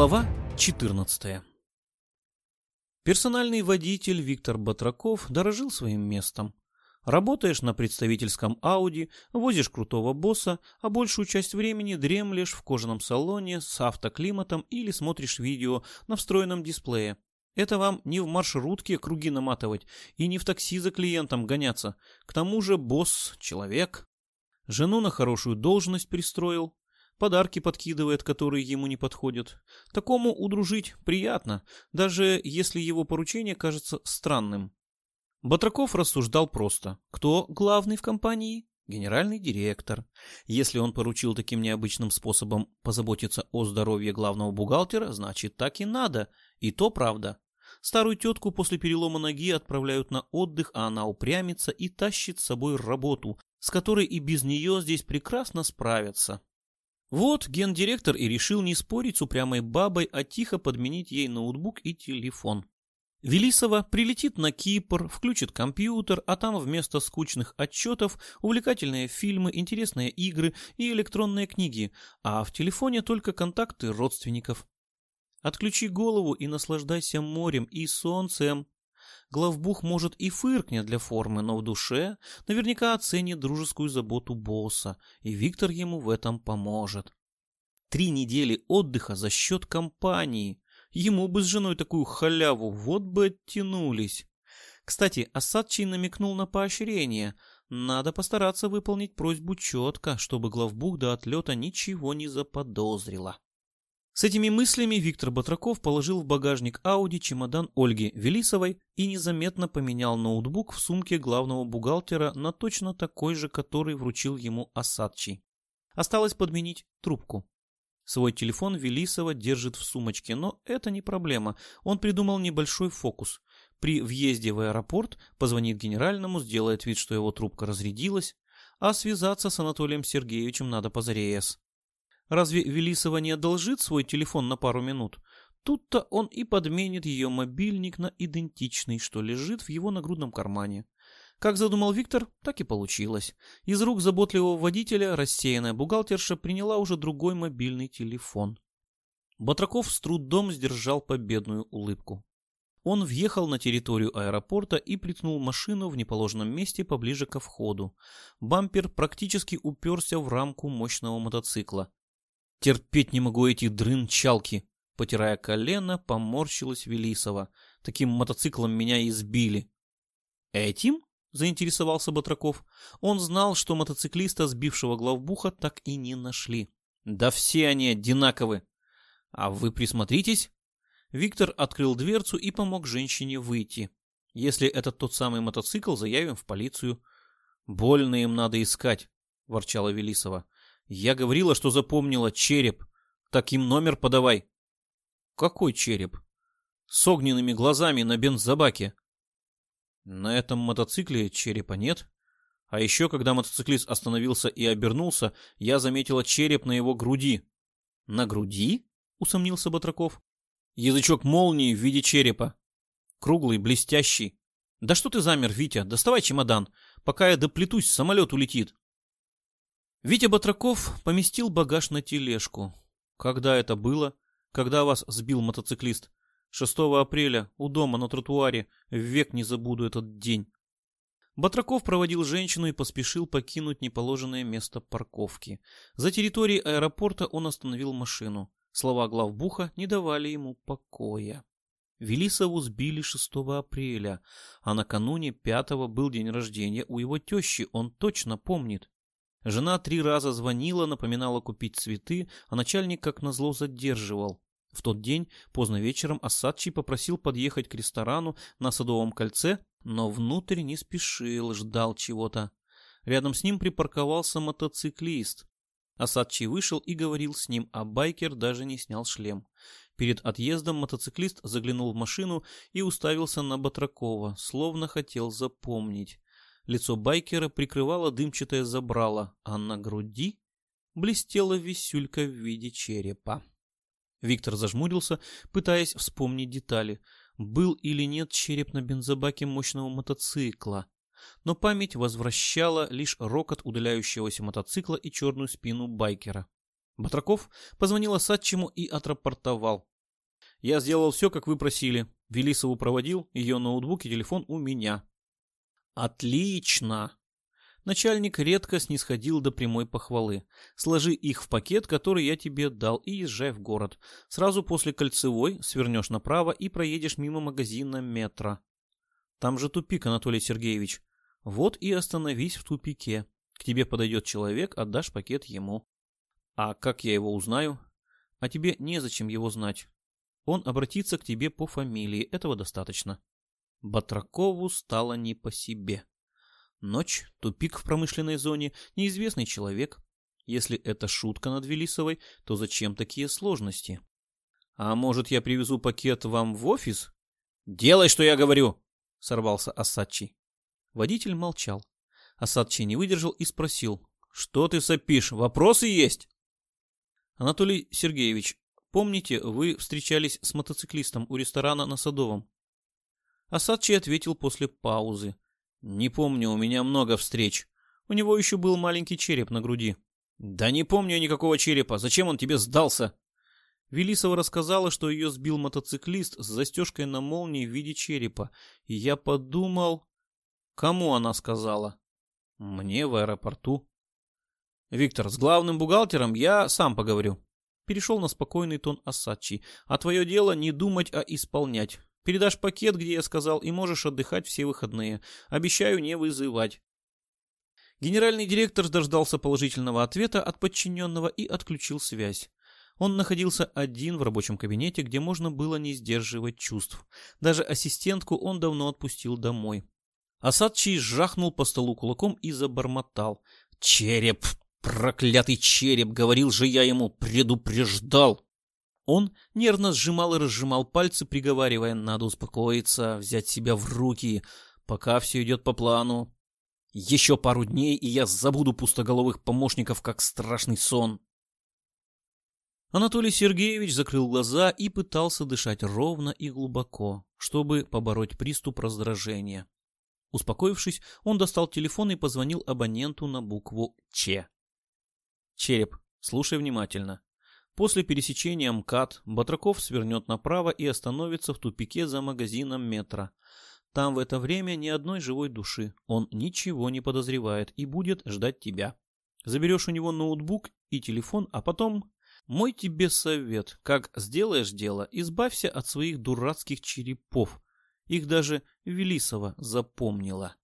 Глава 14 Персональный водитель Виктор Батраков дорожил своим местом. Работаешь на представительском Ауди, возишь крутого босса, а большую часть времени дремлешь в кожаном салоне с автоклиматом или смотришь видео на встроенном дисплее. Это вам не в маршрутке круги наматывать и не в такси за клиентом гоняться. К тому же босс — человек. Жену на хорошую должность пристроил, подарки подкидывает, которые ему не подходят. Такому удружить приятно, даже если его поручение кажется странным. Батраков рассуждал просто. Кто главный в компании? Генеральный директор. Если он поручил таким необычным способом позаботиться о здоровье главного бухгалтера, значит так и надо. И то правда. Старую тетку после перелома ноги отправляют на отдых, а она упрямится и тащит с собой работу, с которой и без нее здесь прекрасно справятся. Вот гендиректор и решил не спорить с упрямой бабой, а тихо подменить ей ноутбук и телефон. Велисова прилетит на Кипр, включит компьютер, а там вместо скучных отчетов увлекательные фильмы, интересные игры и электронные книги, а в телефоне только контакты родственников. Отключи голову и наслаждайся морем и солнцем. Главбух, может, и фыркнет для формы, но в душе наверняка оценит дружескую заботу босса, и Виктор ему в этом поможет. Три недели отдыха за счет компании. Ему бы с женой такую халяву, вот бы оттянулись. Кстати, Осадчий намекнул на поощрение. Надо постараться выполнить просьбу четко, чтобы главбух до отлета ничего не заподозрила. С этими мыслями Виктор Батраков положил в багажник Ауди чемодан Ольги Велисовой и незаметно поменял ноутбук в сумке главного бухгалтера на точно такой же, который вручил ему Осадчий. Осталось подменить трубку. Свой телефон Велисова держит в сумочке, но это не проблема. Он придумал небольшой фокус. При въезде в аэропорт позвонит генеральному, сделает вид, что его трубка разрядилась, а связаться с Анатолием Сергеевичем надо позареес. Разве Велисова не одолжит свой телефон на пару минут? Тут-то он и подменит ее мобильник на идентичный, что лежит в его нагрудном кармане. Как задумал Виктор, так и получилось. Из рук заботливого водителя рассеянная бухгалтерша приняла уже другой мобильный телефон. Батраков с трудом сдержал победную улыбку. Он въехал на территорию аэропорта и приткнул машину в неположенном месте поближе ко входу. Бампер практически уперся в рамку мощного мотоцикла. Терпеть не могу эти дрынчалки. Потирая колено, поморщилась Велисова. Таким мотоциклом меня избили. Этим? Заинтересовался Батраков. Он знал, что мотоциклиста, сбившего главбуха, так и не нашли. Да все они одинаковы. А вы присмотритесь. Виктор открыл дверцу и помог женщине выйти. Если это тот самый мотоцикл, заявим в полицию. Больно им надо искать, ворчала Велисова. Я говорила, что запомнила череп. Так им номер подавай. Какой череп? С огненными глазами на бензобаке. На этом мотоцикле черепа нет. А еще, когда мотоциклист остановился и обернулся, я заметила череп на его груди. На груди? Усомнился Батраков. Язычок молнии в виде черепа. Круглый, блестящий. Да что ты замер, Витя? Доставай чемодан. Пока я доплетусь, самолет улетит. Витя Батраков поместил багаж на тележку. Когда это было? Когда вас сбил мотоциклист? 6 апреля, у дома на тротуаре. Век не забуду этот день. Батраков проводил женщину и поспешил покинуть неположенное место парковки. За территорией аэропорта он остановил машину. Слова главбуха не давали ему покоя. Велисову сбили 6 апреля, а накануне 5 был день рождения у его тещи, он точно помнит. Жена три раза звонила, напоминала купить цветы, а начальник, как назло, задерживал. В тот день, поздно вечером, Осадчий попросил подъехать к ресторану на Садовом кольце, но внутрь не спешил, ждал чего-то. Рядом с ним припарковался мотоциклист. Осадчий вышел и говорил с ним, а байкер даже не снял шлем. Перед отъездом мотоциклист заглянул в машину и уставился на Батракова, словно хотел запомнить. Лицо байкера прикрывало дымчатое забрало, а на груди блестела висюлька в виде черепа. Виктор зажмурился, пытаясь вспомнить детали. Был или нет череп на бензобаке мощного мотоцикла. Но память возвращала лишь рокот удаляющегося мотоцикла и черную спину байкера. Батраков позвонил Осадчему и отрапортовал. Я сделал все, как вы просили. Велисову проводил, ее ноутбук и телефон у меня. Отлично! Начальник редко снисходил до прямой похвалы. Сложи их в пакет, который я тебе дал, и езжай в город. Сразу после кольцевой свернешь направо и проедешь мимо магазина метро. Там же тупик, Анатолий Сергеевич. Вот и остановись в тупике. К тебе подойдет человек, отдашь пакет ему. А как я его узнаю? А тебе незачем его знать. Он обратится к тебе по фамилии, этого достаточно. Батракову стало не по себе. Ночь, тупик в промышленной зоне, неизвестный человек. Если это шутка над Велисовой, то зачем такие сложности? А может, я привезу пакет вам в офис? Делай, что я говорю, сорвался Асадчий. Водитель молчал. Асадчий не выдержал и спросил. Что ты сопишь? Вопросы есть? Анатолий Сергеевич, помните, вы встречались с мотоциклистом у ресторана на Садовом? Асадчий ответил после паузы. Не помню, у меня много встреч. У него еще был маленький череп на груди. Да не помню никакого черепа. Зачем он тебе сдался? Велисова рассказала, что ее сбил мотоциклист с застежкой на молнии в виде черепа. И я подумал... Кому она сказала? Мне в аэропорту. Виктор, с главным бухгалтером я сам поговорю. Перешел на спокойный тон Асачи. А твое дело не думать, а исполнять. Передашь пакет, где я сказал, и можешь отдыхать все выходные. Обещаю не вызывать. Генеральный директор дождался положительного ответа от подчиненного и отключил связь. Он находился один в рабочем кабинете, где можно было не сдерживать чувств. Даже ассистентку он давно отпустил домой. Асадчий жахнул по столу кулаком и забормотал. «Череп! Проклятый череп! Говорил же я ему, предупреждал!» Он нервно сжимал и разжимал пальцы, приговаривая, надо успокоиться, взять себя в руки, пока все идет по плану. Еще пару дней, и я забуду пустоголовых помощников, как страшный сон. Анатолий Сергеевич закрыл глаза и пытался дышать ровно и глубоко, чтобы побороть приступ раздражения. Успокоившись, он достал телефон и позвонил абоненту на букву Ч. Череп, слушай внимательно. После пересечения МКАД Батраков свернет направо и остановится в тупике за магазином метро. Там в это время ни одной живой души. Он ничего не подозревает и будет ждать тебя. Заберешь у него ноутбук и телефон, а потом... Мой тебе совет. Как сделаешь дело, избавься от своих дурацких черепов. Их даже Велисова запомнила.